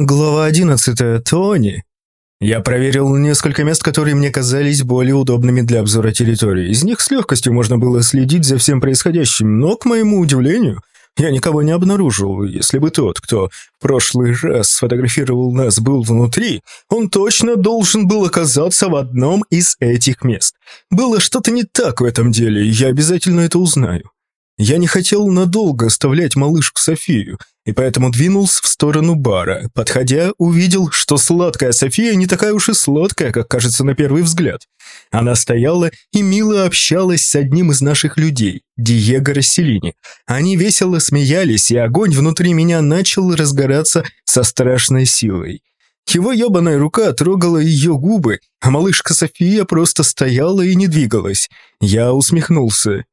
Глава 11. Тони. Я проверил несколько мест, которые мне казались более удобными для обзора территории. Из них с легкостью можно было следить за всем происходящим, но, к моему удивлению, я никого не обнаружил. Если бы тот, кто в прошлый раз сфотографировал нас, был внутри, он точно должен был оказаться в одном из этих мест. Было что-то не так в этом деле, и я обязательно это узнаю. Я не хотел надолго оставлять малышку Софию, и поэтому двинулся в сторону бара. Подходя, увидел, что сладкая София не такая уж и сладкая, как кажется на первый взгляд. Она стояла и мило общалась с одним из наших людей, Диего Расселини. Они весело смеялись, и огонь внутри меня начал разгораться со страшной силой. Его ебаная рука трогала ее губы, а малышка София просто стояла и не двигалась. Я усмехнулся.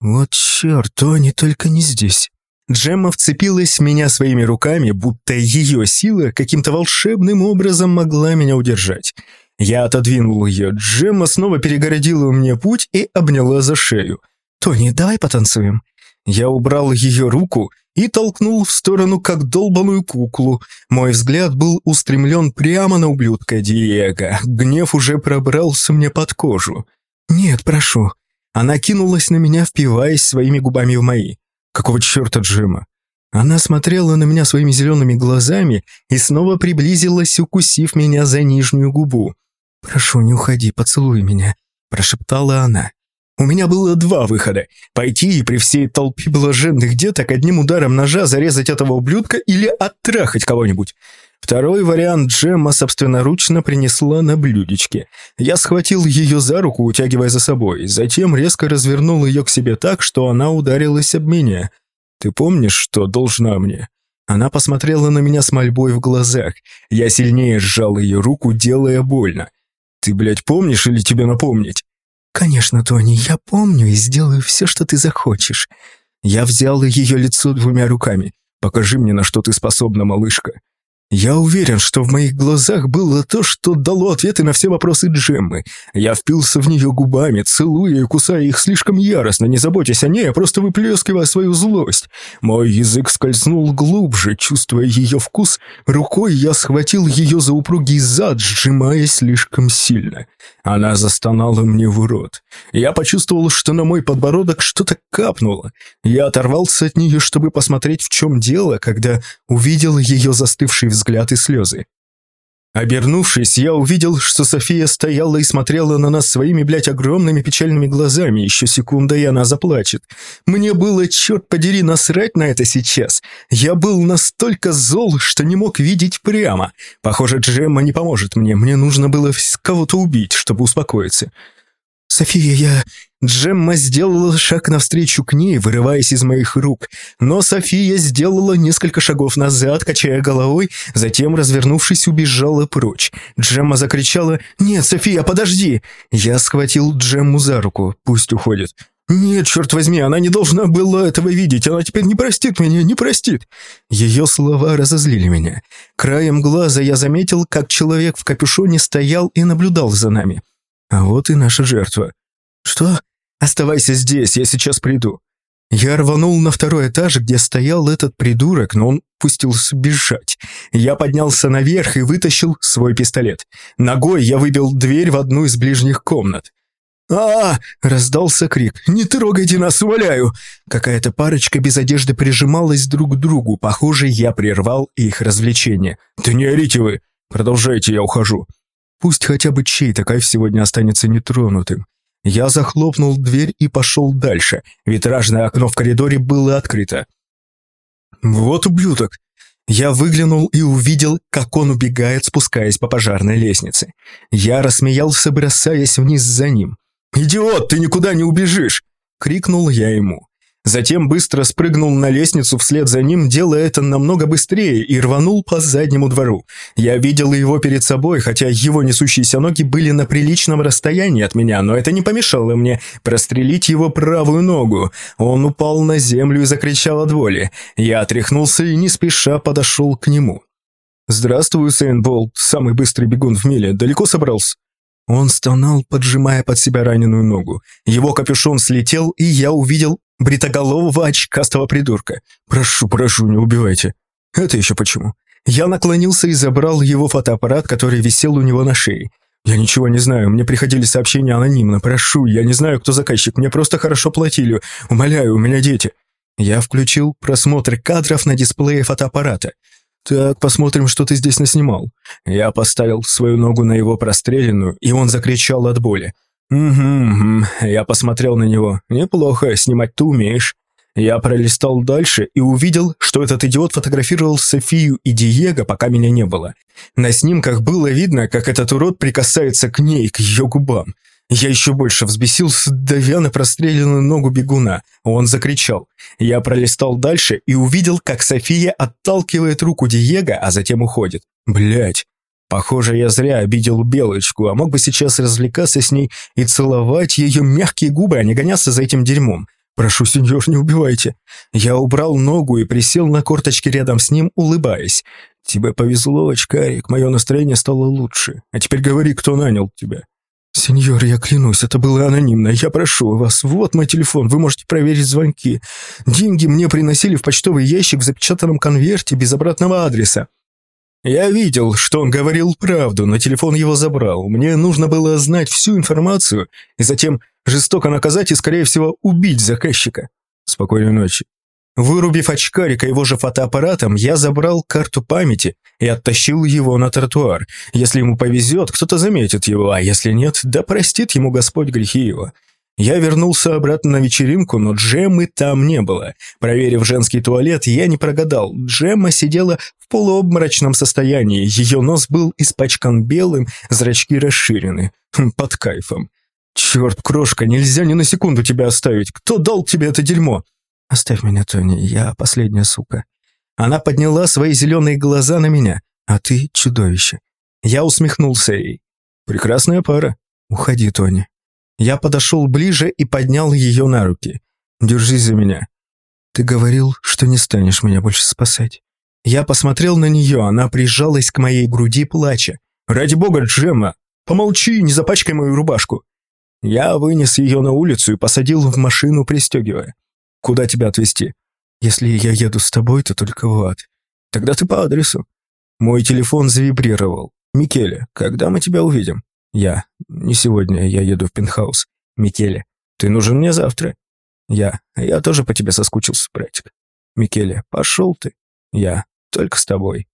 Вот черт, Тони только не здесь. Джемма вцепилась в меня своими руками, будто ее сила каким-то волшебным образом могла меня удержать. Я отодвинул ее, Джемма снова перегородила мне путь и обняла за шею. «Тони, давай потанцуем». Я убрал ее руку и толкнул в сторону, как долбаную куклу. Мой взгляд был устремлен прямо на ублюдка Диего. Гнев уже пробрался мне под кожу. «Нет, прошу». Она кинулась на меня, впиваясь своими губами в мои. Какого черта Джима? Она смотрела на меня своими зелеными глазами и снова приблизилась, укусив меня за нижнюю губу. «Прошу, не уходи, поцелуй меня», – прошептала она. У меня было два выхода – пойти и при всей толпе блаженных деток одним ударом ножа зарезать этого ублюдка или оттрахать кого-нибудь. Второй вариант Джемма собственноручно принесла на блюдечке. Я схватил ее за руку, утягивая за собой, затем резко развернул ее к себе так, что она ударилась об меня. «Ты помнишь, что должна мне?» Она посмотрела на меня с мольбой в глазах. Я сильнее сжал ее руку, делая больно. «Ты, блядь, помнишь или тебе напомнить?» «Конечно, Тони, я помню и сделаю все, что ты захочешь». Я взял ее лицо двумя руками. «Покажи мне, на что ты способна, малышка». Я уверен, что в моих глазах было то, что дало ответы на все вопросы Джеммы. Я впился в нее губами, целуя и кусая их слишком яростно, не заботясь о ней, а просто выплескивая свою злость. Мой язык скользнул глубже, чувствуя ее вкус. Рукой я схватил ее за упругий зад, сжимая слишком сильно. Она застонала мне в рот. Я почувствовал, что на мой подбородок что-то капнуло. Я оторвался от нее, чтобы посмотреть, в чем дело, когда увидел ее застывший взгляд и слезы. Обернувшись, я увидел, что София стояла и смотрела на нас своими, блядь, огромными печальными глазами. Еще секунда, и она заплачет. Мне было, черт подери, насрать на это сейчас. Я был настолько зол, что не мог видеть прямо. Похоже, Джемма не поможет мне. Мне нужно было кого-то убить, чтобы успокоиться. «София, я... Джемма сделала шаг навстречу к ней, вырываясь из моих рук, но София сделала несколько шагов назад, качая головой, затем, развернувшись, убежала прочь. Джемма закричала «Нет, София, подожди!» Я схватил Джемму за руку, пусть уходит. «Нет, черт возьми, она не должна была этого видеть, она теперь не простит меня, не простит!» Ее слова разозлили меня. Краем глаза я заметил, как человек в капюшоне стоял и наблюдал за нами. А вот и наша жертва. «Что? Оставайся здесь, я сейчас приду». Я рванул на второй этаж, где стоял этот придурок, но он пустился бежать. Я поднялся наверх и вытащил свой пистолет. Ногой я выбил дверь в одну из ближних комнат. а, -а, -а раздался крик. «Не трогайте нас, умоляю!» Какая-то парочка без одежды прижималась друг к другу. Похоже, я прервал их развлечение. «Да не орите вы! Продолжайте, я ухожу!» Пусть хотя бы чей-то кайф сегодня останется нетронутым. Я захлопнул дверь и пошел дальше. Витражное окно в коридоре было открыто. Вот ублюдок. Я выглянул и увидел, как он убегает, спускаясь по пожарной лестнице. Я рассмеялся, бросаясь вниз за ним. «Идиот, ты никуда не убежишь!» — крикнул я ему. Затем быстро спрыгнул на лестницу вслед за ним, делая это намного быстрее, и рванул по заднему двору. Я видел его перед собой, хотя его несущиеся ноги были на приличном расстоянии от меня, но это не помешало мне прострелить его правую ногу. Он упал на землю и закричал от боли. Я отряхнулся и не спеша подошел к нему. «Здравствуй, Сейнболт, самый быстрый бегун в мире. Далеко собрался?» Он стонал, поджимая под себя раненую ногу. Его капюшон слетел, и я увидел бритоголового очкастого придурка. «Прошу, прошу, не убивайте». «Это еще почему?» Я наклонился и забрал его фотоаппарат, который висел у него на шее. «Я ничего не знаю, мне приходили сообщения анонимно. Прошу, я не знаю, кто заказчик, мне просто хорошо платили. Умоляю, у меня дети». Я включил просмотр кадров на дисплее фотоаппарата. «Так, посмотрим, что ты здесь наснимал». Я поставил свою ногу на его простреленную, и он закричал от боли. «Угу, угу». Я посмотрел на него. «Неплохо, снимать ты умеешь». Я пролистал дальше и увидел, что этот идиот фотографировал Софию и Диего, пока меня не было. На снимках было видно, как этот урод прикасается к ней, к ее губам. Я еще больше взбесился, давя на простреленную ногу бегуна. Он закричал. Я пролистал дальше и увидел, как София отталкивает руку Диего, а затем уходит. Блять. Похоже, я зря обидел Белочку, а мог бы сейчас развлекаться с ней и целовать ее мягкие губы, а не гоняться за этим дерьмом. «Прошу, сеньор, не убивайте». Я убрал ногу и присел на корточки рядом с ним, улыбаясь. «Тебе повезло, очкарик, мое настроение стало лучше. А теперь говори, кто нанял тебя». «Сеньор, я клянусь, это было анонимно. Я прошу вас, вот мой телефон, вы можете проверить звонки. Деньги мне приносили в почтовый ящик в запечатанном конверте без обратного адреса. Я видел, что он говорил правду, но телефон его забрал. Мне нужно было знать всю информацию и затем жестоко наказать и, скорее всего, убить заказчика. Спокойной ночи. Вырубив очкарика его же фотоаппаратом, я забрал карту памяти и оттащил его на тротуар. Если ему повезет, кто-то заметит его, а если нет, да простит ему Господь грехи его. Я вернулся обратно на вечеринку, но Джеммы там не было. Проверив женский туалет, я не прогадал. Джемма сидела в полуобморочном состоянии. Ее нос был испачкан белым, зрачки расширены. Хм, под кайфом. «Черт, крошка, нельзя ни на секунду тебя оставить. Кто дал тебе это дерьмо?» «Оставь меня, Тони, я последняя сука». Она подняла свои зеленые глаза на меня. «А ты чудовище». Я усмехнулся ей. «Прекрасная пара. Уходи, Тони». Я подошел ближе и поднял ее на руки. «Держись за меня». «Ты говорил, что не станешь меня больше спасать». Я посмотрел на нее, она прижалась к моей груди, плача. «Ради бога, Джемма, помолчи, не запачкай мою рубашку». Я вынес ее на улицу и посадил в машину, пристегивая. «Куда тебя отвезти?» «Если я еду с тобой, то только в ад. Тогда ты по адресу». Мой телефон завибрировал. «Микеле, когда мы тебя увидим?» Я. Не сегодня, я еду в пентхаус. Микеле. Ты нужен мне завтра. Я. Я тоже по тебе соскучился, братик. Микеле. Пошел ты. Я. Только с тобой.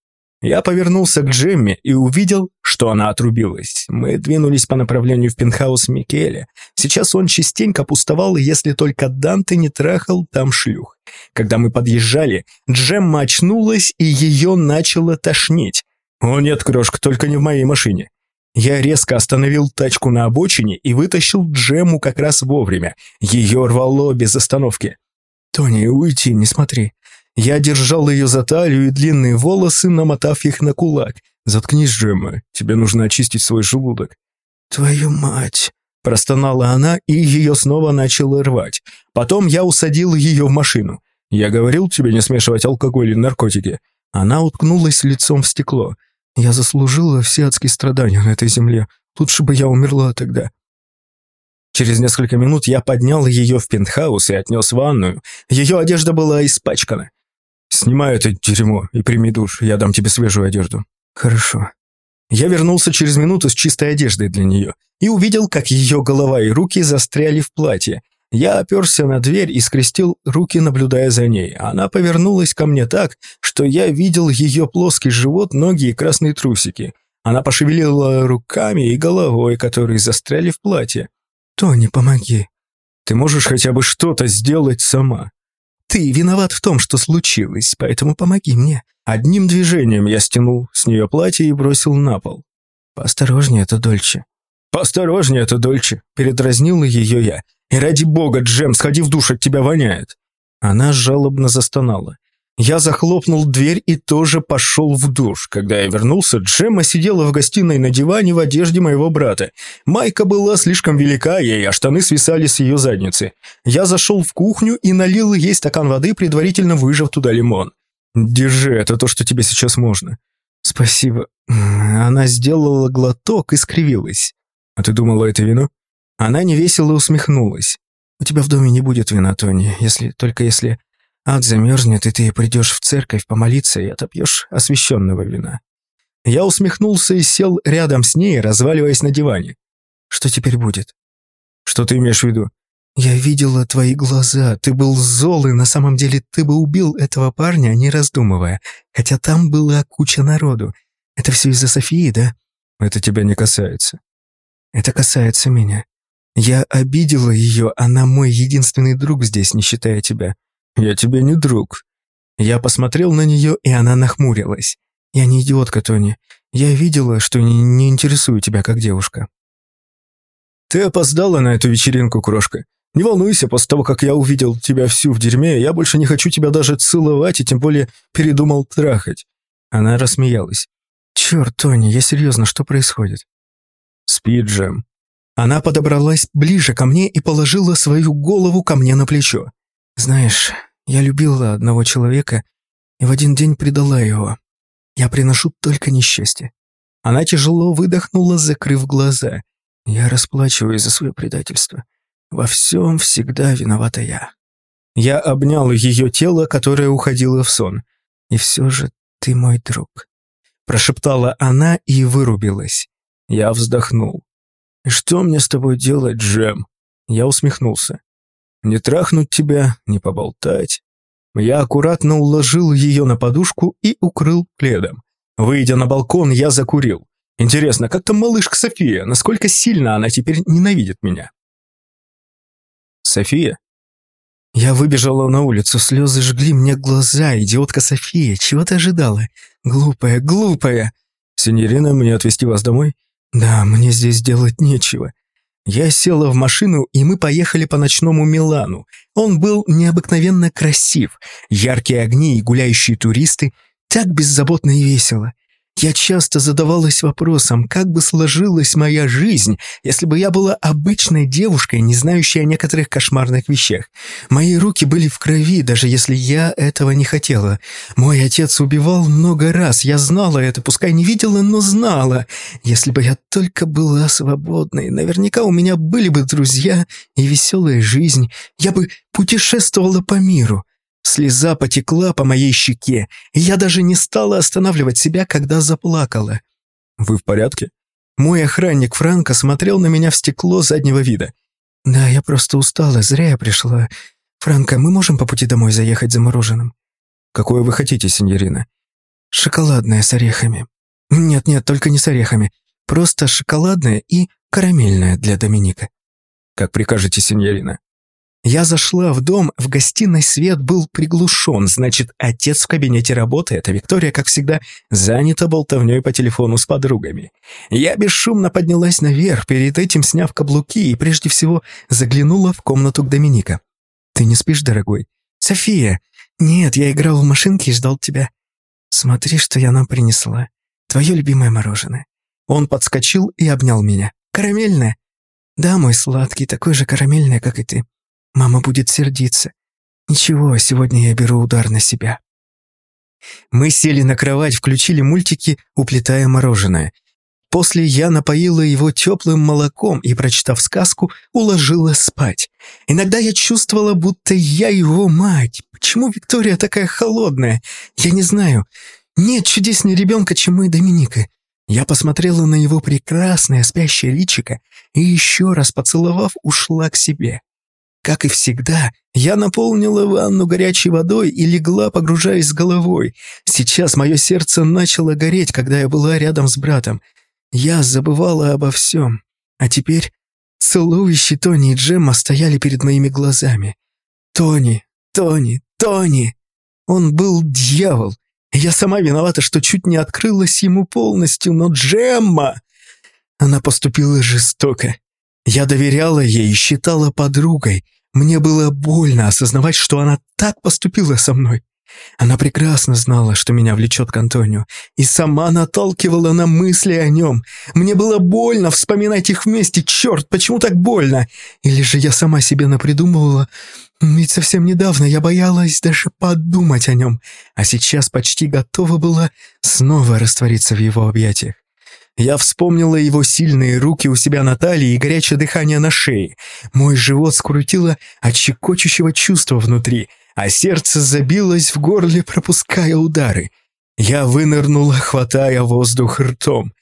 Я повернулся к Джемме и увидел, что она отрубилась. Мы двинулись по направлению в пентхаус Микеле. Сейчас он частенько пустовал, если только Данте не трахал там шлюх. Когда мы подъезжали, Джемма очнулась и ее начало тошнить. «О нет, крошка, только не в моей машине». Я резко остановил тачку на обочине и вытащил Джему как раз вовремя. Ее рвало без остановки. «Тони, уйти, не смотри». Я держал ее за талию и длинные волосы, намотав их на кулак. «Заткнись, Джемма, тебе нужно очистить свой желудок». «Твою мать!» Простонала она, и ее снова начало рвать. Потом я усадил ее в машину. «Я говорил тебе не смешивать алкоголь и наркотики». Она уткнулась лицом в стекло. Я заслужила все адские страдания на этой земле. Лучше бы я умерла тогда. Через несколько минут я поднял ее в пентхаус и отнес в ванную. Ее одежда была испачкана. «Снимай это дерьмо и прими душ, я дам тебе свежую одежду». «Хорошо». Я вернулся через минуту с чистой одеждой для нее и увидел, как ее голова и руки застряли в платье. Я оперся на дверь и скрестил руки, наблюдая за ней. Она повернулась ко мне так, что я видел ее плоский живот, ноги и красные трусики. Она пошевелила руками и головой, которые застряли в платье. «Тони, помоги. Ты можешь хотя бы что-то сделать сама. Ты виноват в том, что случилось, поэтому помоги мне». Одним движением я стянул с нее платье и бросил на пол. «Поосторожнее, это Дольче». «Поосторожнее, это Дольче», — передразнил ее я. И ради бога, Джем, сходи в душ, от тебя воняет. Она жалобно застонала. Я захлопнул дверь и тоже пошел в душ. Когда я вернулся, Джемма сидела в гостиной на диване в одежде моего брата. Майка была слишком велика ей, а штаны свисали с ее задницы. Я зашел в кухню и налил ей стакан воды, предварительно выжав туда лимон. «Держи, это то, что тебе сейчас можно». «Спасибо». Она сделала глоток и скривилась. «А ты думала, это вино?» Она невесело усмехнулась. «У тебя в доме не будет вина, Тони, если только если...» Ад замерзнет, и ты придешь в церковь помолиться и отопьешь освященного вина. Я усмехнулся и сел рядом с ней, разваливаясь на диване. Что теперь будет? Что ты имеешь в виду? Я видела твои глаза. Ты был зол, и на самом деле ты бы убил этого парня, не раздумывая. Хотя там была куча народу. Это все из-за Софии, да? Это тебя не касается. Это касается меня. Я обидела ее, она мой единственный друг здесь, не считая тебя. Я тебе не друг. Я посмотрел на нее, и она нахмурилась. Я не идиотка, Тони. Я видела, что не, не интересую тебя как девушка. Ты опоздала на эту вечеринку, крошка. Не волнуйся, после того, как я увидел тебя всю в дерьме, я больше не хочу тебя даже целовать и тем более передумал трахать. Она рассмеялась. Черт, Тони, я серьезно, что происходит? Спи, Джем. Она подобралась ближе ко мне и положила свою голову ко мне на плечо. «Знаешь, я любила одного человека и в один день предала его. Я приношу только несчастье». Она тяжело выдохнула, закрыв глаза. «Я расплачиваюсь за свое предательство. Во всем всегда виновата я». Я обнял ее тело, которое уходило в сон. «И все же ты мой друг», — прошептала она и вырубилась. Я вздохнул. «И что мне с тобой делать, Джем?» Я усмехнулся. «Не трахнуть тебя, не поболтать». Я аккуратно уложил ее на подушку и укрыл пледом. Выйдя на балкон, я закурил. Интересно, как там малышка София? Насколько сильно она теперь ненавидит меня? София? Я выбежала на улицу, слезы жгли мне глаза. Идиотка София, чего ты ожидала? Глупая, глупая. Синьорина, мне отвезти вас домой? Да, мне здесь делать нечего. Я села в машину, и мы поехали по ночному Милану. Он был необыкновенно красив. Яркие огни и гуляющие туристы. Так беззаботно и весело. Я часто задавалась вопросом, как бы сложилась моя жизнь, если бы я была обычной девушкой, не знающей о некоторых кошмарных вещах. Мои руки были в крови, даже если я этого не хотела. Мой отец убивал много раз, я знала это, пускай не видела, но знала. Если бы я только была свободной, наверняка у меня были бы друзья и веселая жизнь. Я бы путешествовала по миру. Слеза потекла по моей щеке, и я даже не стала останавливать себя, когда заплакала. «Вы в порядке?» Мой охранник Франко смотрел на меня в стекло заднего вида. «Да, я просто устала, зря я пришла. Франко, мы можем по пути домой заехать за мороженым?» «Какое вы хотите, сеньорина?» «Шоколадное с орехами». «Нет-нет, только не с орехами. Просто шоколадное и карамельное для Доминика». «Как прикажете, сеньорина?» Я зашла в дом, в гостиной свет был приглушен, значит, отец в кабинете работает, а Виктория, как всегда, занята болтовней по телефону с подругами. Я бесшумно поднялась наверх, перед этим сняв каблуки, и прежде всего заглянула в комнату к Доминика. «Ты не спишь, дорогой?» «София!» «Нет, я играл в машинки и ждал тебя». «Смотри, что я нам принесла. Твое любимое мороженое». Он подскочил и обнял меня. «Карамельное?» «Да, мой сладкий, такой же карамельное, как и ты». Мама будет сердиться. Ничего, сегодня я беру удар на себя. Мы сели на кровать, включили мультики, уплетая мороженое. После я напоила его теплым молоком и, прочитав сказку, уложила спать. Иногда я чувствовала, будто я его мать. Почему Виктория такая холодная? Я не знаю. Нет чудеснее ребенка, чем мой Доминика. Я посмотрела на его прекрасное спящее личико и еще раз поцеловав, ушла к себе. Как и всегда, я наполнила ванну горячей водой и легла, погружаясь головой. Сейчас мое сердце начало гореть, когда я была рядом с братом. Я забывала обо всем. А теперь целующие Тони и Джемма стояли перед моими глазами. Тони, Тони, Тони! Он был дьявол. Я сама виновата, что чуть не открылась ему полностью, но Джемма... Она поступила жестоко. Я доверяла ей и считала подругой. Мне было больно осознавать, что она так поступила со мной. Она прекрасно знала, что меня влечет к Антонио, и сама наталкивала на мысли о нем. Мне было больно вспоминать их вместе. Черт, почему так больно? Или же я сама себе напридумывала? Ведь совсем недавно я боялась даже подумать о нем, а сейчас почти готова была снова раствориться в его объятиях. Я вспомнила его сильные руки у себя на талии и горячее дыхание на шее. Мой живот скрутило от щекочущего чувства внутри, а сердце забилось в горле, пропуская удары. Я вынырнула, хватая воздух ртом.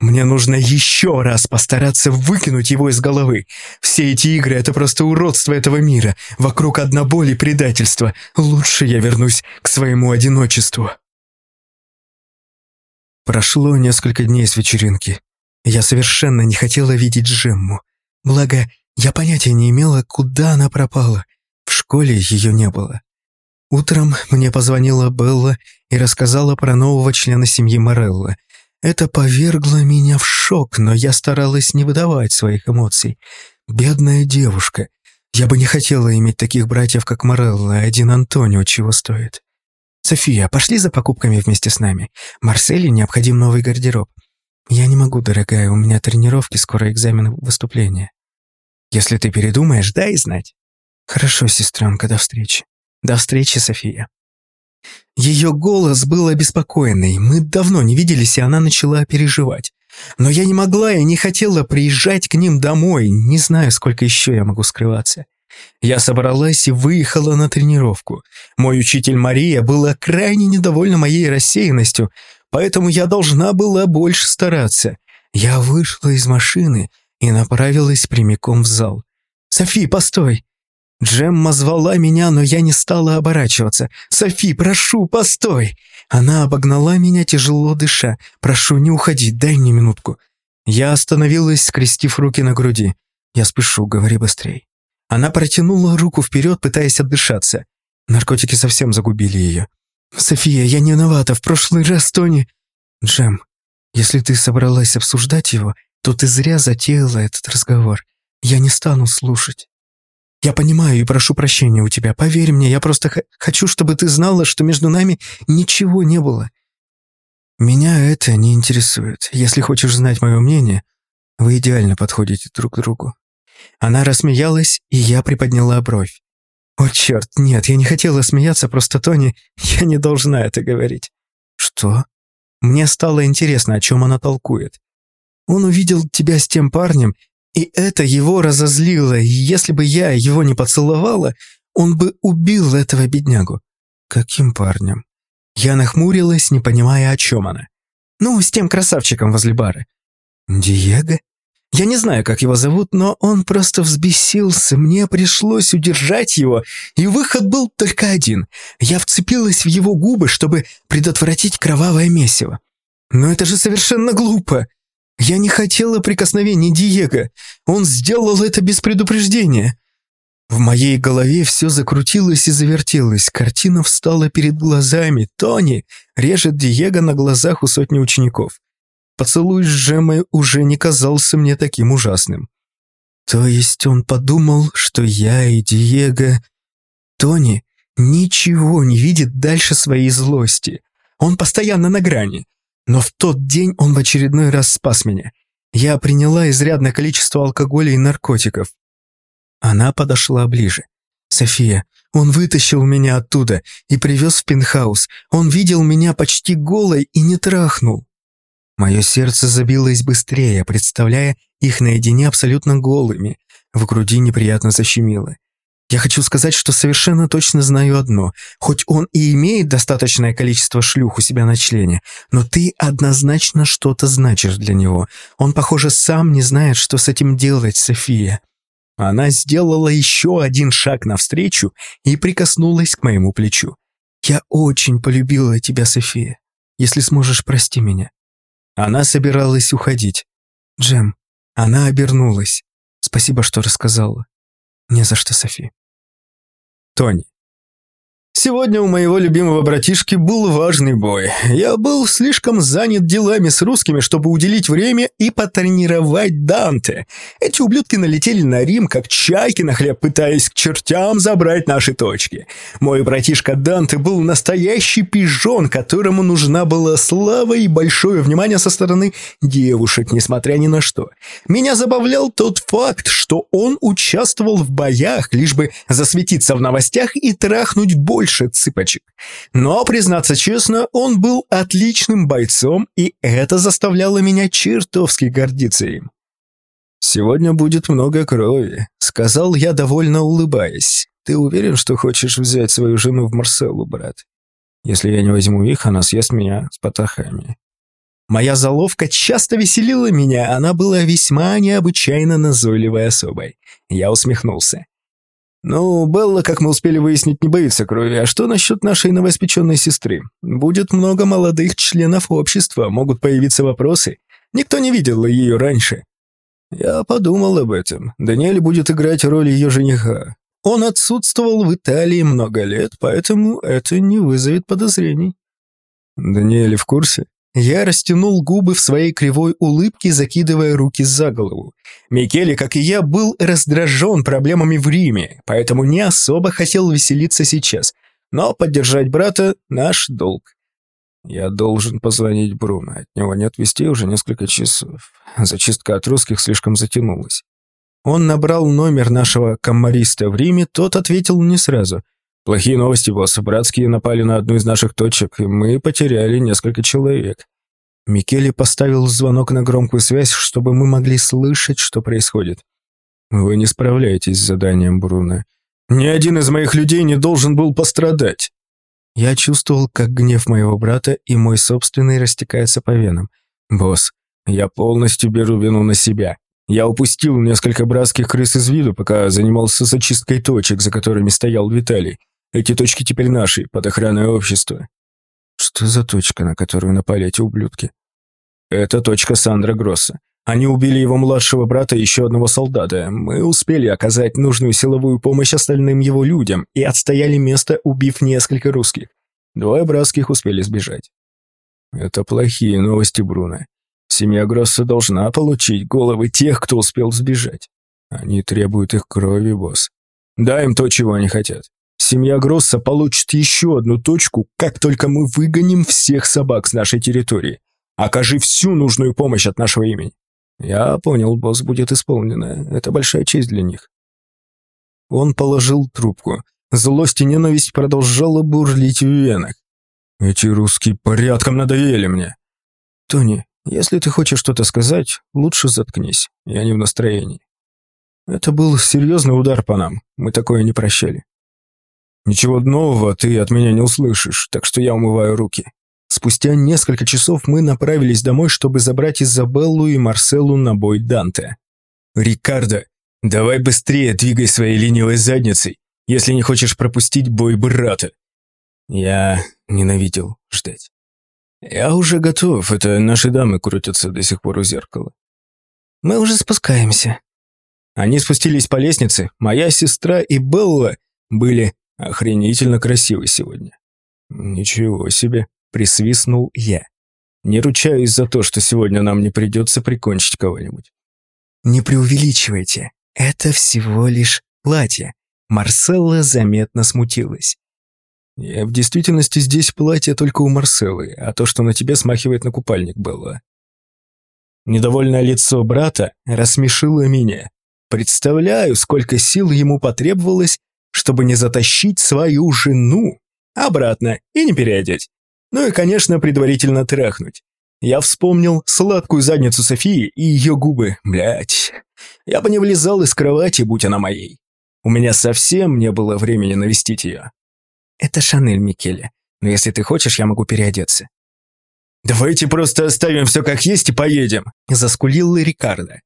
Мне нужно еще раз постараться выкинуть его из головы. Все эти игры — это просто уродство этого мира. Вокруг одна боль и предательство. Лучше я вернусь к своему одиночеству. Прошло несколько дней с вечеринки. Я совершенно не хотела видеть Джемму. Благо, я понятия не имела, куда она пропала. В школе ее не было. Утром мне позвонила Белла и рассказала про нового члена семьи Морелла. Это повергло меня в шок, но я старалась не выдавать своих эмоций. Бедная девушка. Я бы не хотела иметь таких братьев, как Морелла, один Антонио чего стоит. «София, пошли за покупками вместе с нами. Марселе необходим новый гардероб. Я не могу, дорогая, у меня тренировки, скоро экзамен выступления. Если ты передумаешь, дай знать». «Хорошо, сестренка, до встречи». «До встречи, София». Ее голос был обеспокоенный. Мы давно не виделись, и она начала переживать. Но я не могла и не хотела приезжать к ним домой. Не знаю, сколько еще я могу скрываться. Я собралась и выехала на тренировку. Мой учитель Мария была крайне недовольна моей рассеянностью, поэтому я должна была больше стараться. Я вышла из машины и направилась прямиком в зал. «Софи, постой!» Джемма звала меня, но я не стала оборачиваться. «Софи, прошу, постой!» Она обогнала меня, тяжело дыша. «Прошу, не уходи, дай мне минутку». Я остановилась, скрестив руки на груди. «Я спешу, говори быстрей». Она протянула руку вперед, пытаясь отдышаться. Наркотики совсем загубили ее. «София, я не виновата. В прошлый раз Тони...» «Джем, если ты собралась обсуждать его, то ты зря затеяла этот разговор. Я не стану слушать». «Я понимаю и прошу прощения у тебя. Поверь мне, я просто хочу, чтобы ты знала, что между нами ничего не было». «Меня это не интересует. Если хочешь знать мое мнение, вы идеально подходите друг к другу. Она рассмеялась, и я приподняла бровь. «О, черт, нет, я не хотела смеяться, просто Тони, я не должна это говорить». «Что?» Мне стало интересно, о чем она толкует. «Он увидел тебя с тем парнем, и это его разозлило, и если бы я его не поцеловала, он бы убил этого беднягу». «Каким парнем?» Я нахмурилась, не понимая, о чем она. «Ну, с тем красавчиком возле бара». «Диего?» Я не знаю, как его зовут, но он просто взбесился. Мне пришлось удержать его, и выход был только один. Я вцепилась в его губы, чтобы предотвратить кровавое месиво. Но это же совершенно глупо. Я не хотела прикосновений Диего. Он сделал это без предупреждения. В моей голове все закрутилось и завертелось. Картина встала перед глазами. Тони режет Диего на глазах у сотни учеников. Поцелуй с Джемой уже не казался мне таким ужасным. То есть он подумал, что я и Диего... Тони ничего не видит дальше своей злости. Он постоянно на грани. Но в тот день он в очередной раз спас меня. Я приняла изрядное количество алкоголя и наркотиков. Она подошла ближе. «София, он вытащил меня оттуда и привез в пентхаус. Он видел меня почти голой и не трахнул. Мое сердце забилось быстрее, представляя их наедине абсолютно голыми. В груди неприятно защемило. Я хочу сказать, что совершенно точно знаю одно. Хоть он и имеет достаточное количество шлюх у себя на члене, но ты однозначно что-то значишь для него. Он, похоже, сам не знает, что с этим делать, София. Она сделала еще один шаг навстречу и прикоснулась к моему плечу. «Я очень полюбила тебя, София. Если сможешь, прости меня. Она собиралась уходить. «Джем, она обернулась. Спасибо, что рассказала». «Не за что, Софи». Тони. Сегодня у моего любимого братишки был важный бой. Я был слишком занят делами с русскими, чтобы уделить время и потренировать Данте. Эти ублюдки налетели на Рим, как чайки на хлеб, пытаясь к чертям забрать наши точки. Мой братишка Данте был настоящий пижон, которому нужна была слава и большое внимание со стороны девушек, несмотря ни на что. Меня забавлял тот факт, что он участвовал в боях, лишь бы засветиться в новостях и трахнуть больше больше цыпочек. Но, признаться честно, он был отличным бойцом, и это заставляло меня чертовски гордиться им. «Сегодня будет много крови», — сказал я, довольно улыбаясь. Ты уверен, что хочешь взять свою жену в Марселу, брат? Если я не возьму их, она съест меня с потахами. Моя заловка часто веселила меня, она была весьма необычайно назойливой особой. Я усмехнулся. «Ну, Белла, как мы успели выяснить, не боится крови. А что насчет нашей новоиспеченной сестры? Будет много молодых членов общества, могут появиться вопросы. Никто не видел ее раньше». Я подумал об этом. Даниэль будет играть роль ее жениха. Он отсутствовал в Италии много лет, поэтому это не вызовет подозрений. Даниэль в курсе? Я растянул губы в своей кривой улыбке, закидывая руки за голову. Микеле, как и я, был раздражен проблемами в Риме, поэтому не особо хотел веселиться сейчас. Но поддержать брата – наш долг. Я должен позвонить Бруно, от него нет вестей уже несколько часов. Зачистка от русских слишком затянулась. Он набрал номер нашего коммариста в Риме, тот ответил не сразу. «Плохие новости, босс. Братские напали на одну из наших точек, и мы потеряли несколько человек». Микеле поставил звонок на громкую связь, чтобы мы могли слышать, что происходит. «Вы не справляетесь с заданием, Бруно. Ни один из моих людей не должен был пострадать». Я чувствовал, как гнев моего брата и мой собственный растекается по венам. «Босс, я полностью беру вину на себя. Я упустил несколько братских крыс из виду, пока занимался зачисткой точек, за которыми стоял Виталий. Эти точки теперь наши, под охраной общества. Что за точка, на которую напали эти ублюдки? Это точка Сандра Гросса. Они убили его младшего брата и еще одного солдата. Мы успели оказать нужную силовую помощь остальным его людям и отстояли место, убив несколько русских. Двое братских успели сбежать. Это плохие новости, Бруно. Семья Гросса должна получить головы тех, кто успел сбежать. Они требуют их крови, босс. Дай им то, чего они хотят. Семья Гросса получит еще одну точку, как только мы выгоним всех собак с нашей территории. Окажи всю нужную помощь от нашего имени. Я понял, босс, будет исполнено. Это большая честь для них. Он положил трубку. Злость и ненависть продолжала бурлить в венах. Эти русские порядком надоели мне. Тони, если ты хочешь что-то сказать, лучше заткнись. Я не в настроении. Это был серьезный удар по нам. Мы такое не прощали. Ничего нового ты от меня не услышишь, так что я умываю руки. Спустя несколько часов мы направились домой, чтобы забрать Изабеллу и Марселу на бой Данте. «Рикардо, давай быстрее двигай своей ленивой задницей, если не хочешь пропустить бой брата». Я ненавидел ждать. «Я уже готов, это наши дамы крутятся до сих пор у зеркала». «Мы уже спускаемся». Они спустились по лестнице, моя сестра и Белла были охренительно красивы сегодня. «Ничего себе», — присвистнул я. «Не ручаюсь за то, что сегодня нам не придется прикончить кого-нибудь». «Не преувеличивайте, это всего лишь платье». Марселла заметно смутилась. Я в действительности здесь платье только у Марселы, а то, что на тебе смахивает на купальник, было. Недовольное лицо брата рассмешило меня. Представляю, сколько сил ему потребовалось, чтобы не затащить свою жену обратно и не переодеть. Ну и, конечно, предварительно трахнуть. Я вспомнил сладкую задницу Софии и ее губы. Блять, я бы не влезал из кровати, будь она моей. У меня совсем не было времени навестить ее. «Это Шанель, Микеле. Но если ты хочешь, я могу переодеться». «Давайте просто оставим все как есть и поедем», – заскулил Рикардо.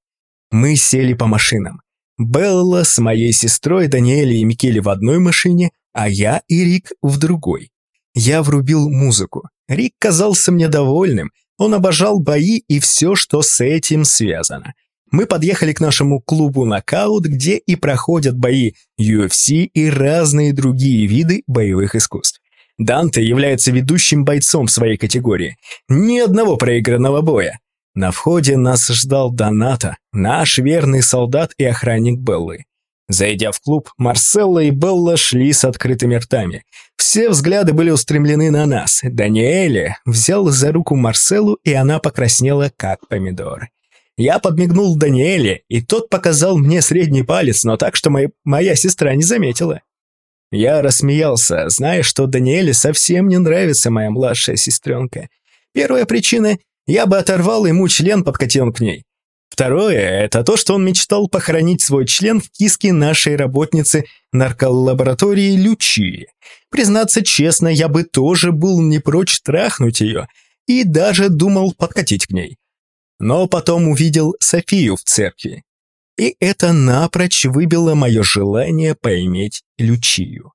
Мы сели по машинам. Белла с моей сестрой Даниэлей и Микеле в одной машине, а я и Рик в другой. Я врубил музыку. Рик казался мне довольным. Он обожал бои и все, что с этим связано мы подъехали к нашему клубу «Нокаут», где и проходят бои UFC и разные другие виды боевых искусств. Данте является ведущим бойцом в своей категории. Ни одного проигранного боя. На входе нас ждал Доната, наш верный солдат и охранник Беллы. Зайдя в клуб, Марселла и Белла шли с открытыми ртами. Все взгляды были устремлены на нас. Даниэле взял за руку Марселу, и она покраснела, как помидор. Я подмигнул Даниэле, и тот показал мне средний палец, но так, что моя, моя сестра не заметила. Я рассмеялся, зная, что Даниэле совсем не нравится моя младшая сестренка. Первая причина – я бы оторвал ему член, подкатил к ней. Второе – это то, что он мечтал похоронить свой член в киске нашей работницы нарколаборатории Лючи. Признаться честно, я бы тоже был не прочь трахнуть ее и даже думал подкатить к ней. Но потом увидел Софию в церкви. И это напрочь выбило мое желание поиметь Лючию.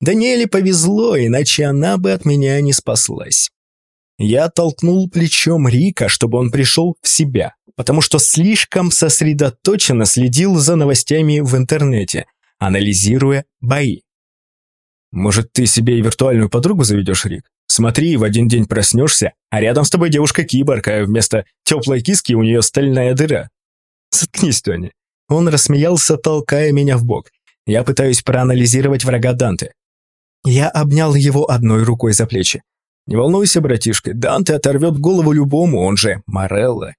Даниэле повезло, иначе она бы от меня не спаслась. Я толкнул плечом Рика, чтобы он пришел в себя, потому что слишком сосредоточенно следил за новостями в интернете, анализируя бои. «Может, ты себе и виртуальную подругу заведешь, Рик? Смотри, в один день проснешься, а рядом с тобой девушка-киборг, а вместо теплой киски у нее стальная дыра». «Заткнись, Тони». Он рассмеялся, толкая меня в бок. Я пытаюсь проанализировать врага Данте. Я обнял его одной рукой за плечи. «Не волнуйся, братишка, Данте оторвет голову любому, он же Морелло.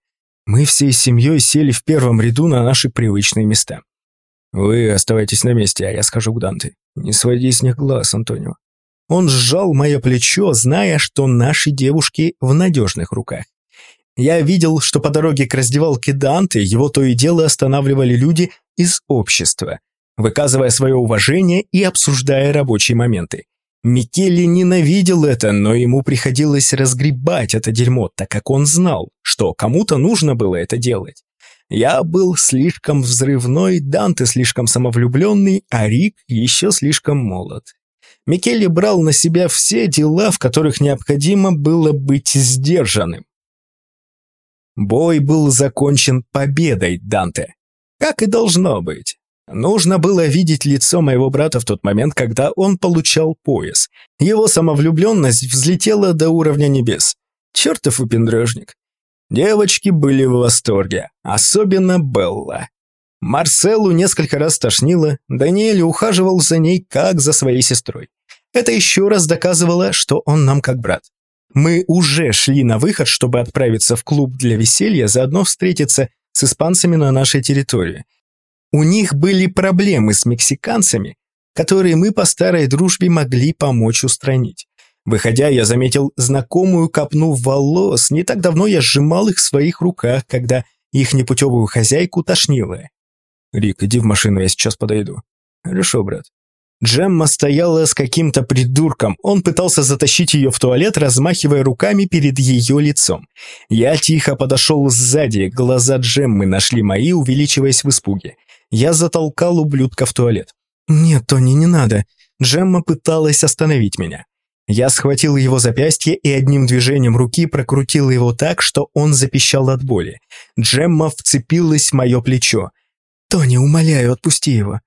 Мы всей семьей сели в первом ряду на наши привычные места. Вы оставайтесь на месте, а я схожу к Данте. Не своди с них глаз, Антонио». Он сжал мое плечо, зная, что наши девушки в надежных руках. Я видел, что по дороге к раздевалке Данте его то и дело останавливали люди из общества, выказывая свое уважение и обсуждая рабочие моменты. Микелли ненавидел это, но ему приходилось разгребать это дерьмо, так как он знал, что кому-то нужно было это делать. Я был слишком взрывной, Данте слишком самовлюбленный, а Рик еще слишком молод. Микелли брал на себя все дела, в которых необходимо было быть сдержанным. Бой был закончен победой Данте. Как и должно быть. Нужно было видеть лицо моего брата в тот момент, когда он получал пояс. Его самовлюбленность взлетела до уровня небес. Чертов упендрежник. Девочки были в восторге, особенно Белла. Марселу несколько раз тошнило, Даниэль ухаживал за ней, как за своей сестрой. Это еще раз доказывало, что он нам как брат. Мы уже шли на выход, чтобы отправиться в клуб для веселья, заодно встретиться с испанцами на нашей территории. У них были проблемы с мексиканцами, которые мы по старой дружбе могли помочь устранить. Выходя, я заметил знакомую копну волос. Не так давно я сжимал их в своих руках, когда их непутевую хозяйку тошнило. «Рик, иди в машину, я сейчас подойду». «Хорошо, брат». Джемма стояла с каким-то придурком. Он пытался затащить ее в туалет, размахивая руками перед ее лицом. Я тихо подошел сзади, глаза Джеммы нашли мои, увеличиваясь в испуге. Я затолкал ублюдка в туалет. «Нет, Тони, не надо». Джемма пыталась остановить меня. Я схватил его запястье и одним движением руки прокрутил его так, что он запищал от боли. Джемма вцепилась в мое плечо. «Тони, умоляю, отпусти его».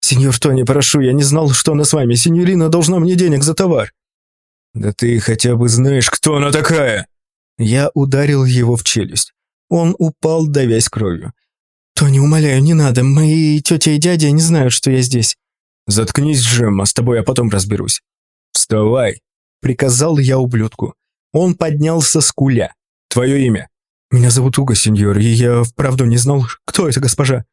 «Сеньор Тони, прошу, я не знал, что она с вами. Сеньорина должна мне денег за товар». «Да ты хотя бы знаешь, кто она такая?» Я ударил его в челюсть. Он упал, давясь кровью. «Тони, умоляю, не надо. Мои тетя и дядя не знают, что я здесь». «Заткнись, Джемма, с тобой я потом разберусь». «Вставай!» – приказал я ублюдку. Он поднялся с куля. «Твое имя?» «Меня зовут Уго, сеньор, и я вправду не знал, кто это госпожа».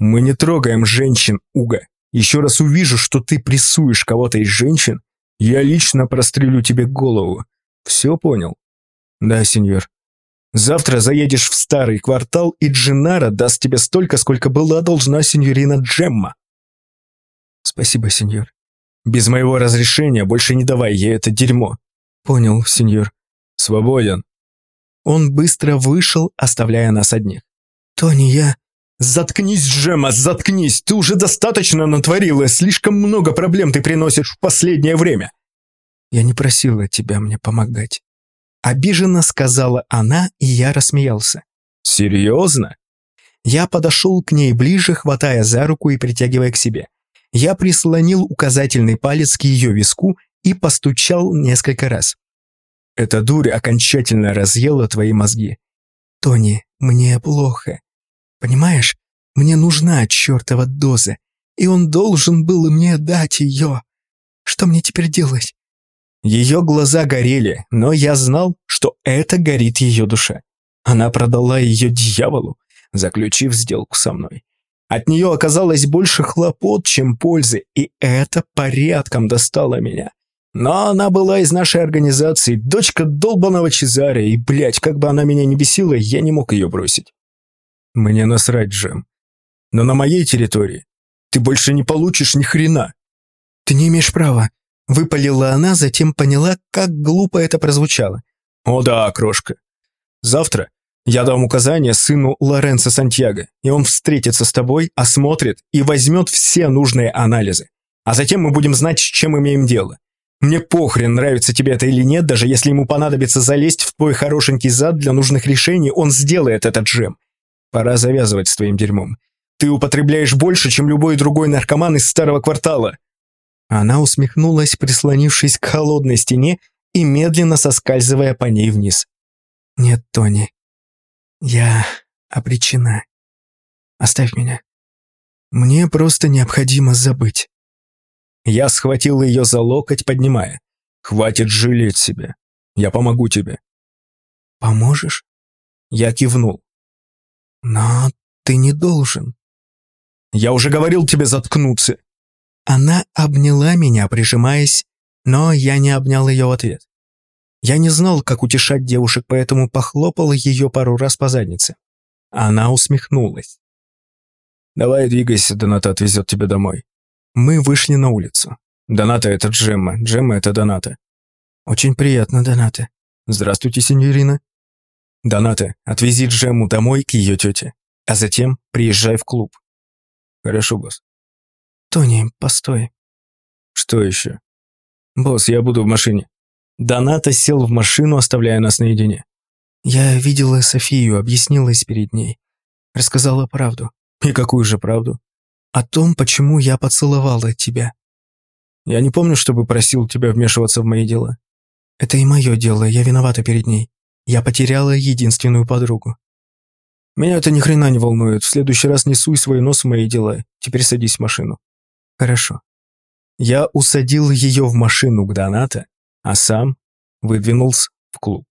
«Мы не трогаем женщин, Уго. Еще раз увижу, что ты прессуешь кого-то из женщин, я лично прострелю тебе голову. Все понял?» «Да, сеньор». Завтра заедешь в старый квартал, и Джинара даст тебе столько, сколько была должна сеньорина Джемма. Спасибо, сеньор. Без моего разрешения больше не давай ей это дерьмо. Понял, сеньор. Свободен. Он быстро вышел, оставляя нас одних. Тони, я... Заткнись, Джемма, заткнись! Ты уже достаточно натворила, слишком много проблем ты приносишь в последнее время. Я не просила тебя мне помогать. Обиженно сказала она, и я рассмеялся. «Серьезно?» Я подошел к ней ближе, хватая за руку и притягивая к себе. Я прислонил указательный палец к ее виску и постучал несколько раз. «Эта дурь окончательно разъела твои мозги». «Тони, мне плохо. Понимаешь, мне нужна чертова доза, и он должен был мне дать ее. Что мне теперь делать?» Ее глаза горели, но я знал, что это горит ее душа. Она продала ее дьяволу, заключив сделку со мной. От нее оказалось больше хлопот, чем пользы, и это порядком достало меня. Но она была из нашей организации, дочка долбаного Чезаря, и, блядь, как бы она меня не бесила, я не мог ее бросить. Мне насрать, Джем. Но на моей территории ты больше не получишь ни хрена. Ты не имеешь права. Выпалила она, затем поняла, как глупо это прозвучало. О да, крошка. Завтра я дам указание сыну Лоренцо Сантьяго, и он встретится с тобой, осмотрит и возьмет все нужные анализы. А затем мы будем знать, с чем имеем дело. Мне похрен, нравится тебе это или нет, даже если ему понадобится залезть в твой хорошенький зад для нужных решений, он сделает этот джем. Пора завязывать с твоим дерьмом. Ты употребляешь больше, чем любой другой наркоман из старого квартала. Она усмехнулась, прислонившись к холодной стене и медленно соскальзывая по ней вниз. Нет, Тони, я обречена. Оставь меня. Мне просто необходимо забыть. Я схватил ее за локоть, поднимая. «Хватит жалеть себя. Я помогу тебе». «Поможешь?» Я кивнул. «Но ты не должен». «Я уже говорил тебе заткнуться». Она обняла меня, прижимаясь, но я не обнял ее в ответ. Я не знал, как утешать девушек, поэтому похлопал ее пару раз по заднице. Она усмехнулась. «Давай двигайся, Доната отвезет тебя домой». Мы вышли на улицу. «Доната — это Джемма, Джемма — это Доната». «Очень приятно, Доната». «Здравствуйте, сеньорина». «Доната, отвези Джемму домой к ее тете, а затем приезжай в клуб». «Хорошо, босс». «Тони, постой». «Что еще?» «Босс, я буду в машине». Доната сел в машину, оставляя нас наедине. «Я видела Софию, объяснилась перед ней. Рассказала правду». «И какую же правду?» «О том, почему я поцеловала тебя». «Я не помню, чтобы просил тебя вмешиваться в мои дела». «Это и мое дело, я виновата перед ней. Я потеряла единственную подругу». «Меня это ни хрена не волнует. В следующий раз не суй свой нос в мои дела. Теперь садись в машину». «Хорошо». Я усадил ее в машину к Доната, а сам выдвинулся в клуб.